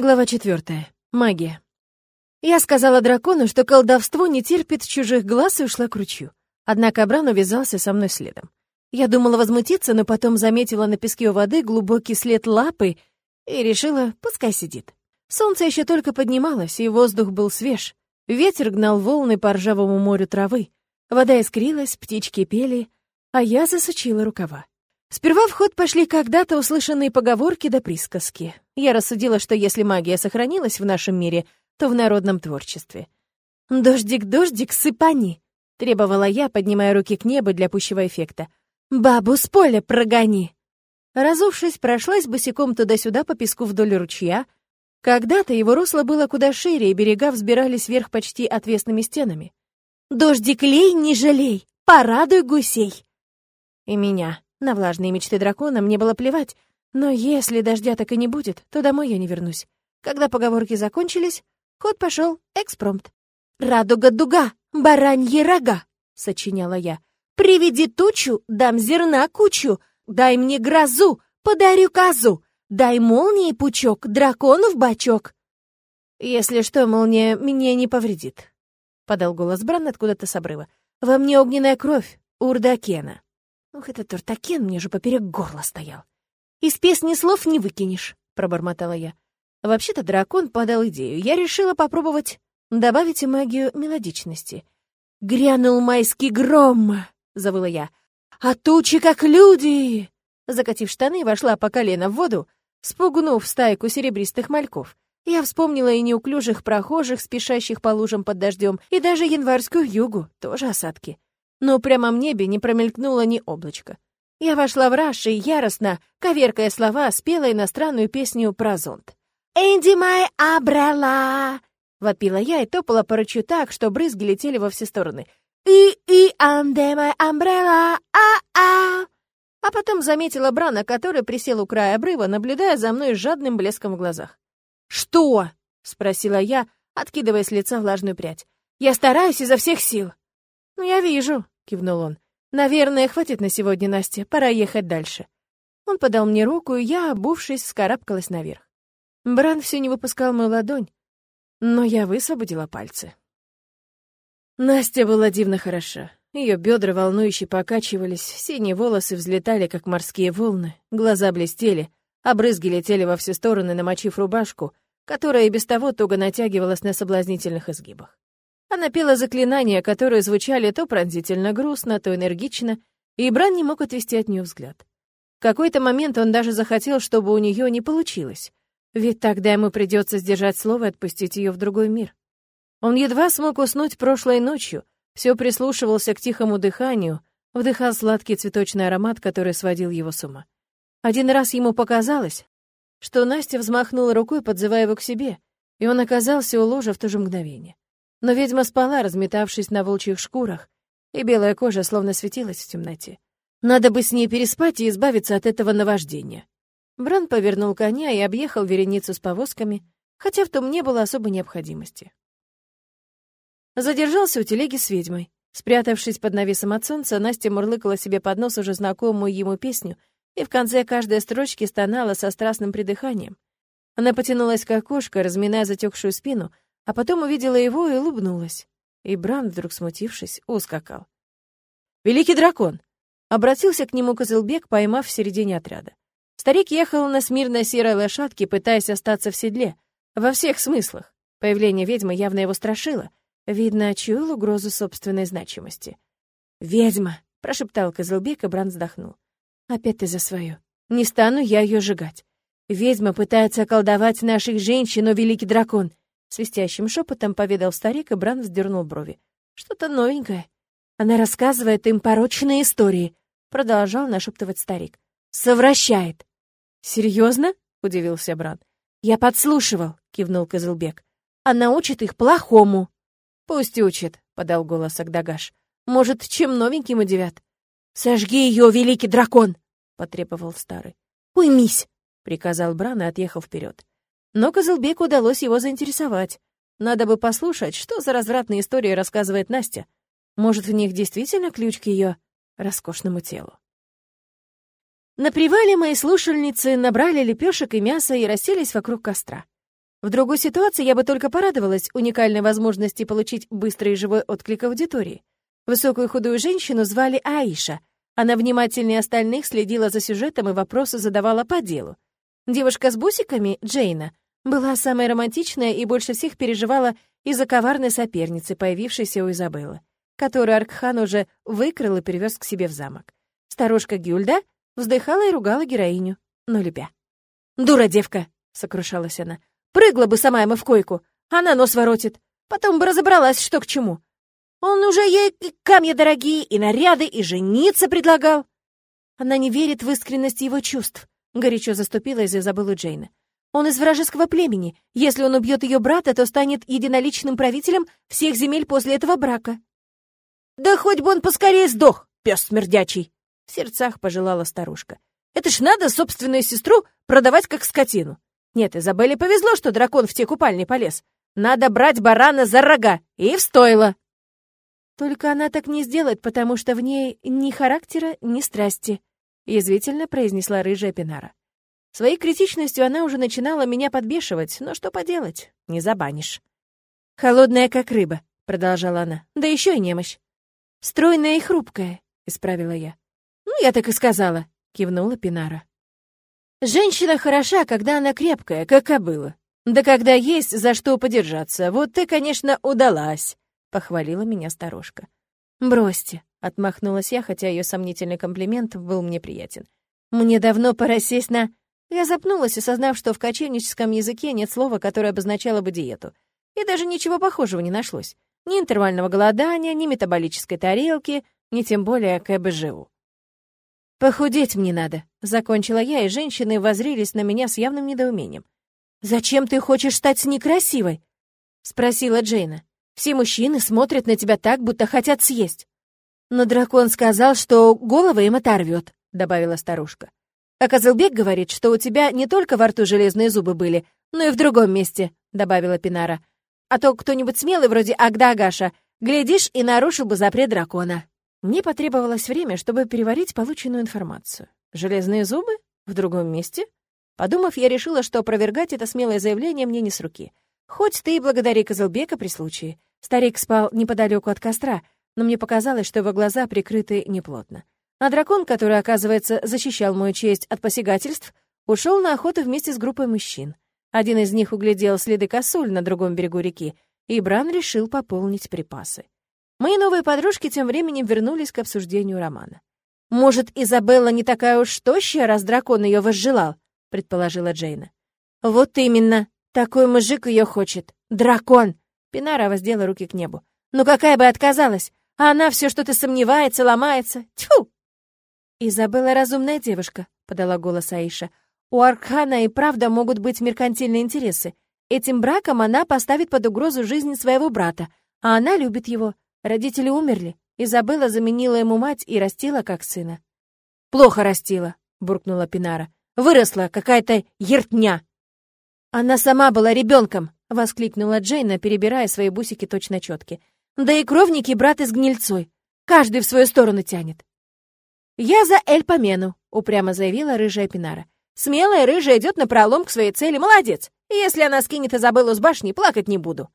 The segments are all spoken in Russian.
Глава четвертая. Магия. Я сказала дракону, что колдовство не терпит чужих глаз и ушла к ручью. Однако Бран увязался со мной следом. Я думала возмутиться, но потом заметила на песке у воды глубокий след лапы и решила, пускай сидит. Солнце еще только поднималось, и воздух был свеж. Ветер гнал волны по ржавому морю травы. Вода искрилась, птички пели, а я засучила рукава. Сперва в ход пошли когда-то услышанные поговорки да присказки. Я рассудила, что если магия сохранилась в нашем мире, то в народном творчестве. «Дождик, дождик, сыпани!» — требовала я, поднимая руки к небу для пущего эффекта. «Бабу с поля прогони!» Разувшись, прошлась босиком туда-сюда по песку вдоль ручья. Когда-то его русло было куда шире, и берега взбирались вверх почти отвесными стенами. «Дождик лей, не жалей! Порадуй гусей!» И меня. На влажные мечты дракона мне было плевать, но если дождя так и не будет, то домой я не вернусь. Когда поговорки закончились, ход пошел экспромт. «Радуга-дуга, бараньи рога», — сочиняла я. «Приведи тучу, дам зерна кучу, дай мне грозу, подарю козу, дай молнии пучок, дракону в бачок». «Если что, молния мне не повредит», — подал голос Бран откуда-то с обрыва. «Во мне огненная кровь, урдакена». Ух, этот Тортакен мне же поперек горла стоял. «Из песни слов не выкинешь», — пробормотала я. Вообще-то дракон подал идею. Я решила попробовать добавить магию мелодичности. «Грянул майский гром!» — завыла я. «А тучи, как люди!» Закатив штаны, вошла по колено в воду, спугнув стайку серебристых мальков. Я вспомнила и неуклюжих прохожих, спешащих по лужам под дождем, и даже январскую югу, тоже осадки но прямо в небе не промелькнуло ни облачко. Я вошла в раш и яростно, коверкая слова, спела иностранную песню про зонт. «Энди май абрала!» — вопила я и топала по рычу так, что брызги летели во все стороны. «И-и анде май амбрелла! А-а!» А потом заметила Брана, который присел у края обрыва, наблюдая за мной с жадным блеском в глазах. «Что?» — спросила я, откидывая с лица влажную прядь. «Я стараюсь изо всех сил». «Ну, я вижу», — кивнул он. «Наверное, хватит на сегодня, Настя, пора ехать дальше». Он подал мне руку, и я, обувшись, скарабкалась наверх. Бран все не выпускал мою ладонь, но я высвободила пальцы. Настя была дивно хороша. Ее бедра волнующе покачивались, синие волосы взлетали, как морские волны, глаза блестели, а брызги летели во все стороны, намочив рубашку, которая и без того туго натягивалась на соблазнительных изгибах. Она пела заклинания, которые звучали то пронзительно грустно, то энергично, и Бран не мог отвести от нее взгляд. В какой-то момент он даже захотел, чтобы у нее не получилось, ведь тогда ему придется сдержать слово и отпустить ее в другой мир. Он едва смог уснуть прошлой ночью, все прислушивался к тихому дыханию, вдыхал сладкий цветочный аромат, который сводил его с ума. Один раз ему показалось, что Настя взмахнула рукой, подзывая его к себе, и он оказался у ложа в то же мгновение. Но ведьма спала, разметавшись на волчьих шкурах, и белая кожа словно светилась в темноте. Надо бы с ней переспать и избавиться от этого наваждения. Бран повернул коня и объехал вереницу с повозками, хотя в том не было особой необходимости. Задержался у телеги с ведьмой. Спрятавшись под навесом от солнца, Настя мурлыкала себе под нос уже знакомую ему песню, и в конце каждой строчки стонала со страстным придыханием. Она потянулась к окошко, разминая затекшую спину, а потом увидела его и улыбнулась. И Бран, вдруг смутившись, ускакал. «Великий дракон!» Обратился к нему Козылбек, поймав в середине отряда. Старик ехал на смирной серой лошадке, пытаясь остаться в седле. Во всех смыслах. Появление ведьмы явно его страшило. Видно, чуял угрозу собственной значимости. «Ведьма!» — прошептал Козылбек, и Бран вздохнул. «Опять ты за свое. Не стану я ее сжигать. Ведьма пытается околдовать наших женщин, но великий дракон Свистящим шепотом поведал старик, и Бран вздернул брови. «Что-то новенькое. Она рассказывает им порочные истории», — продолжал нашептывать старик. «Совращает». «Серьезно?» — удивился Бран. «Я подслушивал», — кивнул Козылбек. «Она учит их плохому». «Пусть учит», — подал голос Агдагаш. «Может, чем новеньким удивят?» «Сожги ее, великий дракон!» — потребовал старый. «Уймись!» — приказал Бран и отъехал вперед. Но Козылбеку удалось его заинтересовать. Надо бы послушать, что за развратные истории рассказывает Настя. Может, в них действительно ключ к ее роскошному телу. На привале мои слушальницы набрали лепешек и мяса и расселись вокруг костра. В другой ситуации я бы только порадовалась уникальной возможности получить быстрый и живой отклик аудитории. Высокую худую женщину звали Аиша. Она внимательнее остальных следила за сюжетом и вопросы задавала по делу. Девушка с бусиками, Джейна, была самой романтичной и больше всех переживала из-за коварной соперницы, появившейся у Изабеллы, которую Аркхан уже выкрал и перевез к себе в замок. Старушка Гюльда вздыхала и ругала героиню, но любя. «Дура девка!» — сокрушалась она. «Прыгла бы сама ему в койку, она нос воротит. Потом бы разобралась, что к чему. Он уже ей камни дорогие, и наряды, и жениться предлагал. Она не верит в искренность его чувств, горячо заступилась за Изабеллу Джейна. Он из вражеского племени. Если он убьет ее брата, то станет единоличным правителем всех земель после этого брака. Да хоть бы он поскорее сдох, пес смердячий! В сердцах пожелала старушка. Это ж надо собственную сестру продавать как скотину. Нет, Изабелле повезло, что дракон в те купальни полез. Надо брать барана за рога, и в стойло. Только она так не сделает, потому что в ней ни характера, ни страсти, язвительно произнесла рыжая Пинара. Своей критичностью она уже начинала меня подбешивать, но что поделать, не забанишь. «Холодная, как рыба», — продолжала она, — «да еще и немощь». «Стройная и хрупкая», — исправила я. «Ну, я так и сказала», — кивнула Пинара. «Женщина хороша, когда она крепкая, как кобыла. Да когда есть за что подержаться, вот ты, конечно, удалась», — похвалила меня старушка. «Бросьте», — отмахнулась я, хотя ее сомнительный комплимент был мне приятен. «Мне давно пора сесть на...» Я запнулась, осознав, что в кочевническом языке нет слова, которое обозначало бы диету. И даже ничего похожего не нашлось. Ни интервального голодания, ни метаболической тарелки, ни тем более КБЖУ. «Похудеть мне надо», — закончила я, и женщины возрились на меня с явным недоумением. «Зачем ты хочешь стать некрасивой?» — спросила Джейна. Все мужчины смотрят на тебя так, будто хотят съесть. Но дракон сказал, что головы им оторвет, добавила старушка. А Козылбек говорит, что у тебя не только во рту железные зубы были, но и в другом месте, добавила Пинара. А то кто-нибудь смелый вроде Агда Агаша, глядишь, и нарушил бы запрет дракона. Мне потребовалось время, чтобы переварить полученную информацию. Железные зубы? В другом месте? Подумав, я решила, что опровергать это смелое заявление мне не с руки. Хоть ты и благодари Козылбека при случае. Старик спал неподалеку от костра, но мне показалось, что его глаза прикрыты неплотно. А дракон, который, оказывается, защищал мою честь от посягательств, ушел на охоту вместе с группой мужчин. Один из них углядел следы косуль на другом берегу реки, и Бран решил пополнить припасы. Мои новые подружки тем временем вернулись к обсуждению романа. «Может, Изабелла не такая уж тощая, раз дракон ее возжелал?» — предположила Джейна. «Вот именно. Такой мужик ее хочет. Дракон. Пинара воздела руки к небу. «Ну какая бы отказалась? А она все что-то сомневается, ломается. Тьфу!» «Изабелла разумная девушка», — подала голос Аиша. «У Архана и правда могут быть меркантильные интересы. Этим браком она поставит под угрозу жизнь своего брата, а она любит его. Родители умерли. Изабелла заменила ему мать и растила как сына». «Плохо растила», — буркнула Пинара. «Выросла какая-то ертня». «Она сама была ребенком», — воскликнула Джейна, перебирая свои бусики точно четки. «Да и кровники брат из гнильцой. Каждый в свою сторону тянет». «Я за Эль Помену», — упрямо заявила рыжая Пинара. «Смелая рыжая идет на пролом к своей цели, молодец. И если она скинет Изабеллу с башни, плакать не буду».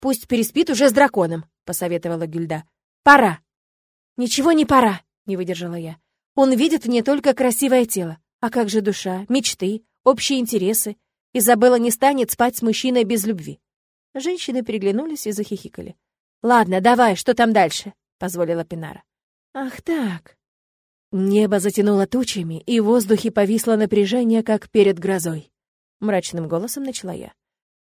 «Пусть переспит уже с драконом», — посоветовала Гюльда. «Пора». «Ничего не пора», — не выдержала я. «Он видит в ней только красивое тело. А как же душа, мечты, общие интересы? Изабелла не станет спать с мужчиной без любви. Женщины переглянулись и захихикали. «Ладно, давай, что там дальше?» — позволила Пинара. «Ах так». Небо затянуло тучами, и в воздухе повисло напряжение, как перед грозой. Мрачным голосом начала я.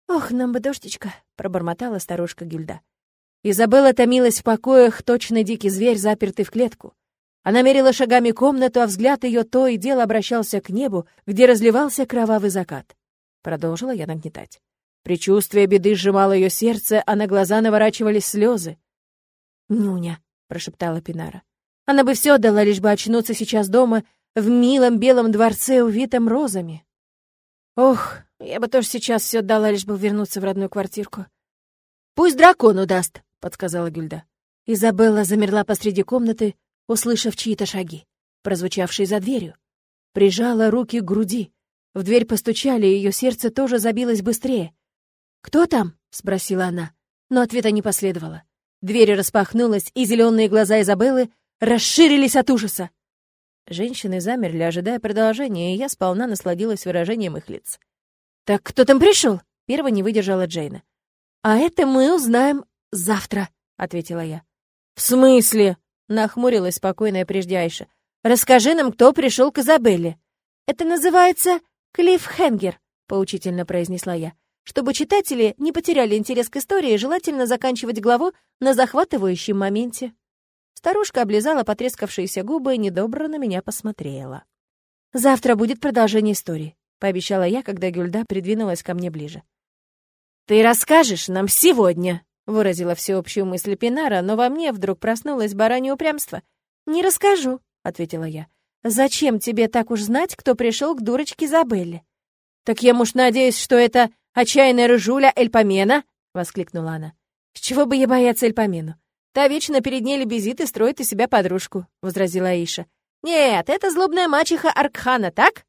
«Ох, нам бы дождичка», — пробормотала старушка Гильда. Изабелла томилась в покоях, точно дикий зверь, запертый в клетку. Она мерила шагами комнату, а взгляд ее то и дело обращался к небу, где разливался кровавый закат. Продолжила я нагнетать. Причувствие беды сжимало ее сердце, а на глаза наворачивались слезы. «Нюня», — прошептала Пинара. «Она бы все отдала, лишь бы очнуться сейчас дома, в милом белом дворце, увитом розами». «Ох, я бы тоже сейчас все отдала, лишь бы вернуться в родную квартирку». «Пусть дракону даст», — подсказала Гюльда. Изабелла замерла посреди комнаты, услышав чьи-то шаги, прозвучавшие за дверью. Прижала руки к груди, в дверь постучали, и ее сердце тоже забилось быстрее. «Кто там?» — спросила она, но ответа не последовало. Дверь распахнулась, и зеленые глаза Изабеллы расширились от ужаса. Женщины замерли, ожидая продолжения, и я сполна насладилась выражением их лиц. «Так кто там пришел? Первой не выдержала Джейна. «А это мы узнаем завтра», — ответила я. «В смысле?» — нахмурилась спокойная прежде Айша. «Расскажи нам, кто пришел к Изабелле». «Это называется клиффхенгер», — поучительно произнесла я. Чтобы читатели не потеряли интерес к истории, желательно заканчивать главу на захватывающем моменте. Старушка облизала потрескавшиеся губы и недобро на меня посмотрела. «Завтра будет продолжение истории», — пообещала я, когда Гюльда придвинулась ко мне ближе. «Ты расскажешь нам сегодня», — выразила всеобщую мысль Пинара, но во мне вдруг проснулось баранье упрямство. «Не расскажу», — ответила я. «Зачем тебе так уж знать, кто пришел к дурочке Изабелле?» «Так я, муж, надеюсь, что это отчаянная рыжуля Эльпомена?» — воскликнула она. «С чего бы я бояться Эльпомену? Та вечно перед ней лебезит и строит из себя подружку», — возразила Аиша. «Нет, это злобная мачеха Аркхана, так?»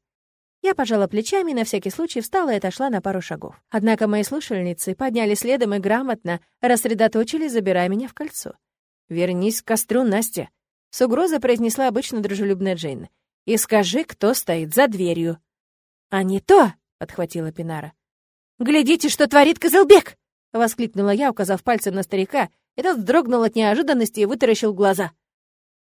Я пожала плечами и на всякий случай встала и отошла на пару шагов. Однако мои слушательницы подняли следом и грамотно рассредоточили, забирая меня в кольцо. «Вернись к костру, Настя», — с угрозой произнесла обычно дружелюбная Джейн. «И скажи, кто стоит за дверью». «А не то», — подхватила Пинара. «Глядите, что творит Козелбек!» — воскликнула я, указав пальцем на старика, и тот вздрогнул от неожиданности и вытаращил глаза.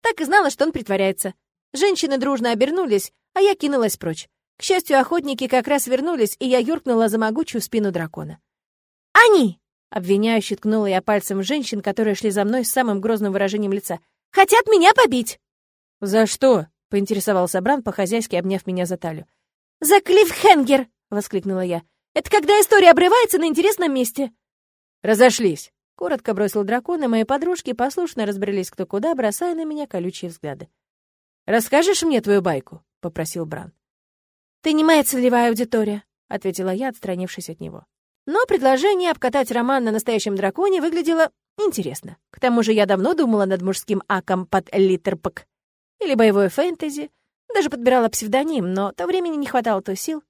Так и знала, что он притворяется. Женщины дружно обернулись, а я кинулась прочь. К счастью, охотники как раз вернулись, и я юркнула за могучую спину дракона. «Они!» — обвиняюще ткнула я пальцем женщин, которые шли за мной с самым грозным выражением лица. «Хотят меня побить!» «За что?» — поинтересовался Бран, по-хозяйски обняв меня за талию. «За Клиффхенгер!» — воскликнула я. «Это когда история обрывается на интересном месте!» «Разошлись!» — коротко бросил дракон, и мои подружки послушно разбрелись кто куда, бросая на меня колючие взгляды. «Расскажешь мне твою байку?» — попросил Бран. «Ты не моя целевая аудитория», — ответила я, отстранившись от него. Но предложение обкатать роман на настоящем драконе выглядело интересно. К тому же я давно думала над мужским аком под литерпок. Или боевое фэнтези. Даже подбирала псевдоним, но то времени не хватало, то сил.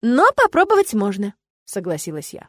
«Но попробовать можно», — согласилась я.